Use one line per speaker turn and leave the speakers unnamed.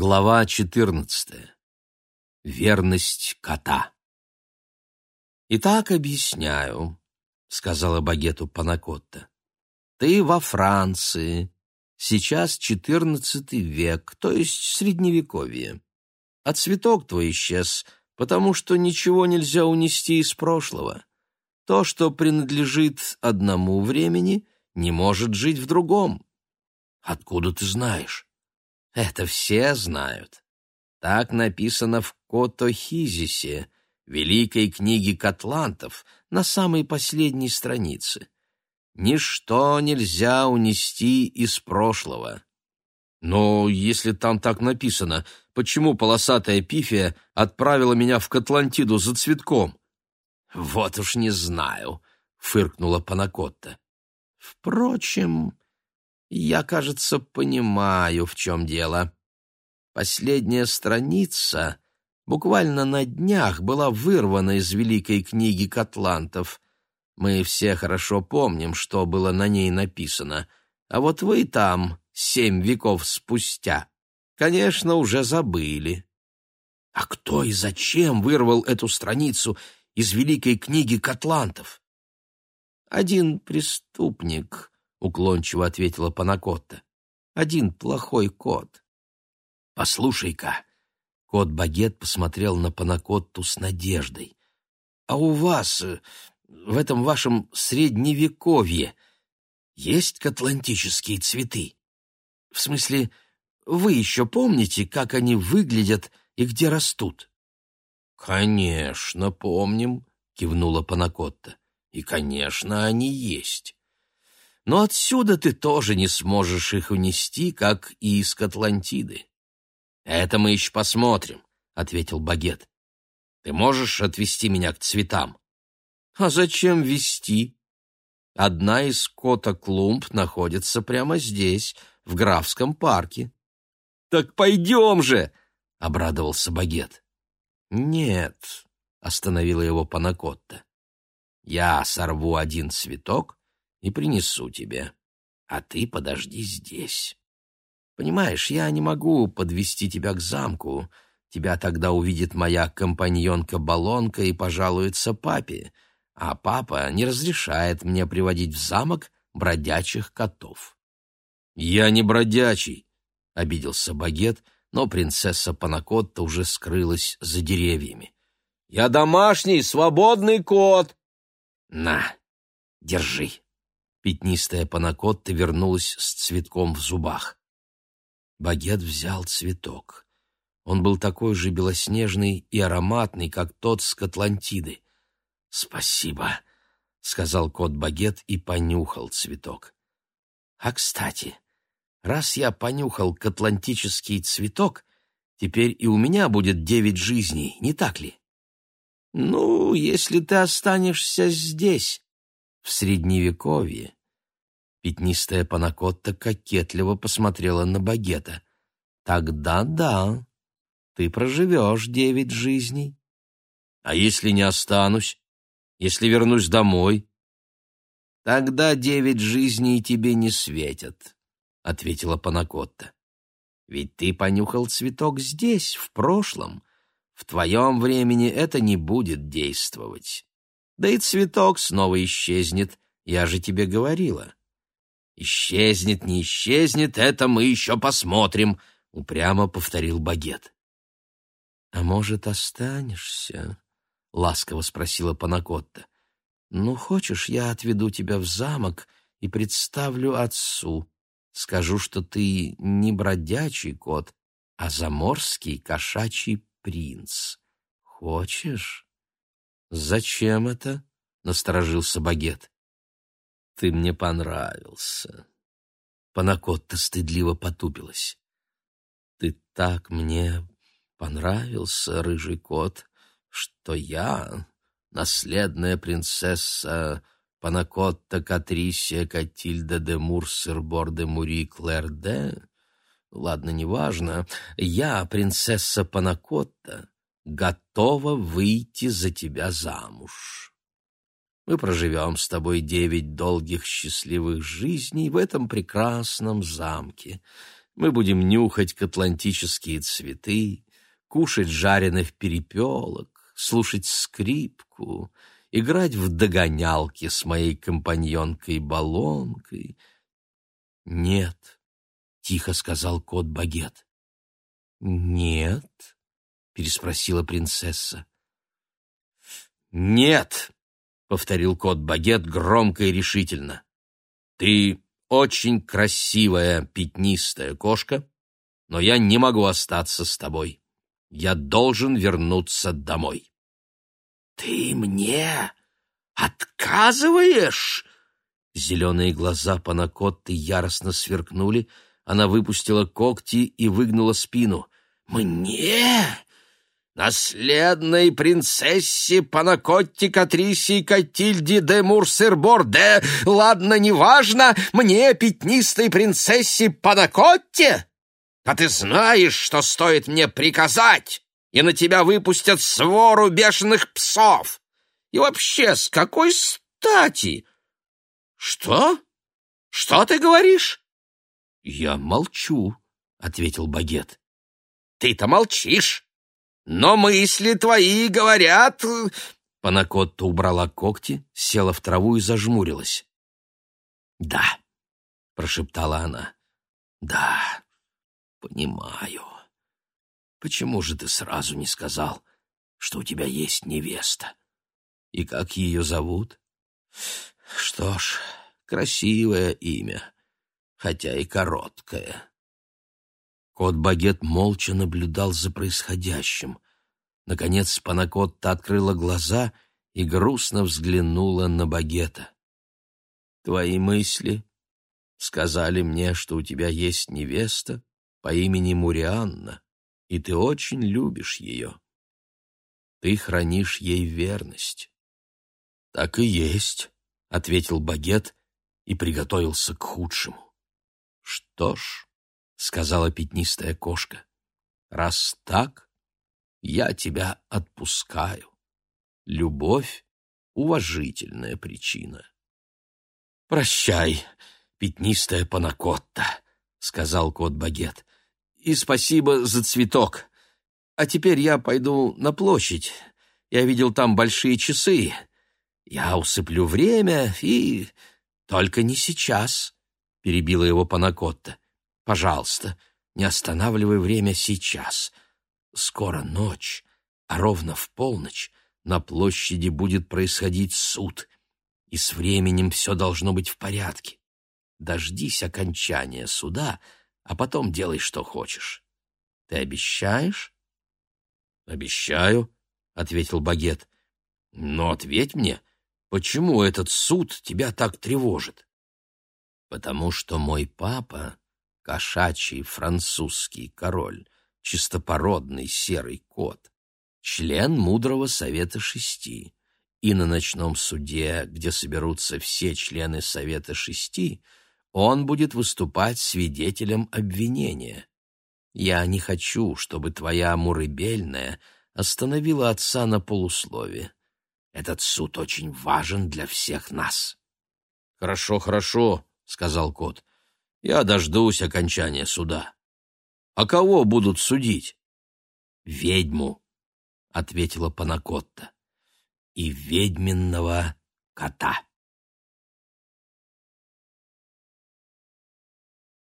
Глава 14. Верность кота. «Итак, объясняю», — сказала Багету Панакотта. «Ты во Франции. Сейчас четырнадцатый век, то есть средневековье. А цветок твой исчез, потому что ничего нельзя унести из прошлого. То, что принадлежит одному времени, не может жить в другом. Откуда ты знаешь?» Это все знают. Так написано в Котохизисе, великой книге Котлантов, на самой последней странице. Ничто нельзя унести из прошлого. Но если там так написано, почему полосатая пифия отправила меня в Котлантиду за цветком? Вот уж не знаю, фыркнула Панакотта. Впрочем, я, кажется, понимаю, в чем дело. Последняя страница буквально на днях была вырвана из великой книги Котлантов. Мы все хорошо помним, что было на ней написано. А вот вы там, семь веков спустя, конечно, уже забыли. А кто и зачем вырвал эту страницу из великой книги Котлантов? Один преступник, — уклончиво ответила Панакотта. «Один плохой кот». «Послушай-ка», — кот-багет посмотрел на Панакотту с надеждой. «А у вас, э, в этом вашем средневековье, есть атлантические цветы? В смысле, вы еще помните, как они выглядят и где растут?» «Конечно, помним», — кивнула Панакотта. «И, конечно, они есть». Но отсюда ты тоже не сможешь их унести, как и из Атлантиды. Это мы еще посмотрим, ответил Багет. Ты можешь отвести меня к цветам? А зачем вести? Одна из кота-клумб находится прямо здесь, в графском парке. Так пойдем же, обрадовался Багет. Нет, остановила его Панакотта. Я сорву один цветок, и принесу тебе. А ты подожди здесь. Понимаешь, я не могу подвести тебя к замку. Тебя тогда увидит моя компаньонка-баллонка и пожалуется папе, а папа не разрешает мне приводить в замок бродячих котов. «Я не бродячий», — обиделся Багет, но принцесса Панакотта уже скрылась за деревьями. «Я домашний, свободный кот!» «На, держи!» Пятнистая панакотта вернулась с цветком в зубах. Багет взял цветок. Он был такой же белоснежный и ароматный, как тот с Катлантиды. «Спасибо», — сказал кот Багет и понюхал цветок. «А, кстати, раз я понюхал катлантический цветок, теперь и у меня будет девять жизней, не так ли?» «Ну, если ты останешься здесь, в Средневековье. Пятнистая панакотта кокетливо посмотрела на багета. Тогда да, ты проживешь девять жизней. А если не останусь? Если вернусь домой? Тогда девять жизней тебе не светят, — ответила панакотта. Ведь ты понюхал цветок здесь, в прошлом. В твоем времени это не будет действовать. Да и цветок снова исчезнет, я же тебе говорила. Исчезнет, не исчезнет, это мы еще посмотрим, упрямо повторил Багет. А может, останешься? ласково спросила Панакотта. Ну, хочешь, я отведу тебя в замок и представлю отцу. Скажу, что ты не бродячий кот, а заморский кошачий принц. Хочешь? «Зачем это?» — насторожился Багет. «Ты мне понравился». Панакотта стыдливо потупилась. «Ты так мне понравился, рыжий кот, что я, наследная принцесса Панакотта Катрисия Катильда де Мурсербор де Мури Клэр де, ладно, неважно, я, принцесса Панакотта, готова выйти за тебя замуж. Мы проживем с тобой девять долгих счастливых жизней в этом прекрасном замке. Мы будем нюхать атлантические цветы, кушать жареных перепелок, слушать скрипку, играть в догонялки с моей компаньонкой-балонкой. «Нет», — тихо сказал кот Багет. «Нет?» — переспросила принцесса. «Нет!» — повторил кот Багет громко и решительно. «Ты очень красивая пятнистая кошка, но я не могу остаться с тобой. Я должен вернуться домой». «Ты мне отказываешь?» Зеленые глаза Панакотты яростно сверкнули, она выпустила когти и выгнула спину. «Мне? Наследной принцессе Панакотти Катриси Катильди де Мурсерборде? Ладно, неважно, мне, пятнистой принцессе Панакотте? А ты знаешь, что стоит мне приказать, и на тебя выпустят свору бешеных псов? И вообще, с какой стати? Что? Что ты говоришь? Я молчу, ответил Багет. Ты-то молчишь, но мысли твои говорят... Панакотта убрала когти, села в траву и зажмурилась. «Да», — прошептала она, — «да, понимаю. Почему же ты сразу не сказал, что у тебя есть невеста? И как ее зовут? Что ж, красивое имя, хотя и короткое. Кот-багет молча наблюдал за происходящим. Наконец Панакотта открыла глаза и грустно взглянула на багета. «Твои мысли сказали мне, что у тебя есть невеста по имени Мурианна, и ты очень любишь ее. Ты хранишь ей верность». «Так и есть», — ответил багет и приготовился к худшему. «Что ж», — сказала пятнистая кошка, — «раз так, я тебя отпускаю. Любовь — уважительная причина». «Прощай, пятнистая панакотта», — сказал кот-багет, — «и спасибо за цветок. А теперь я пойду на площадь. Я видел там большие часы. Я усыплю время и... Только не сейчас» перебила его Панакотта. «Пожалуйста, не останавливай время сейчас. Скоро ночь, а ровно в полночь на площади будет происходить суд, и с временем все должно быть в порядке. Дождись окончания суда, а потом делай, что хочешь. Ты обещаешь?» «Обещаю», — ответил Багет. «Но ответь мне, почему этот суд тебя так тревожит?» потому что мой папа — кошачий французский король, чистопородный серый кот, член мудрого совета шести, и на ночном суде, где соберутся все члены совета шести, он будет выступать свидетелем обвинения. Я не хочу, чтобы твоя мурыбельная остановила отца на полуслове. Этот суд очень важен для всех нас. Хорошо, хорошо, — сказал кот. — Я дождусь окончания суда. — А кого будут судить? — Ведьму, — ответила Панакотта, — и ведьминного кота.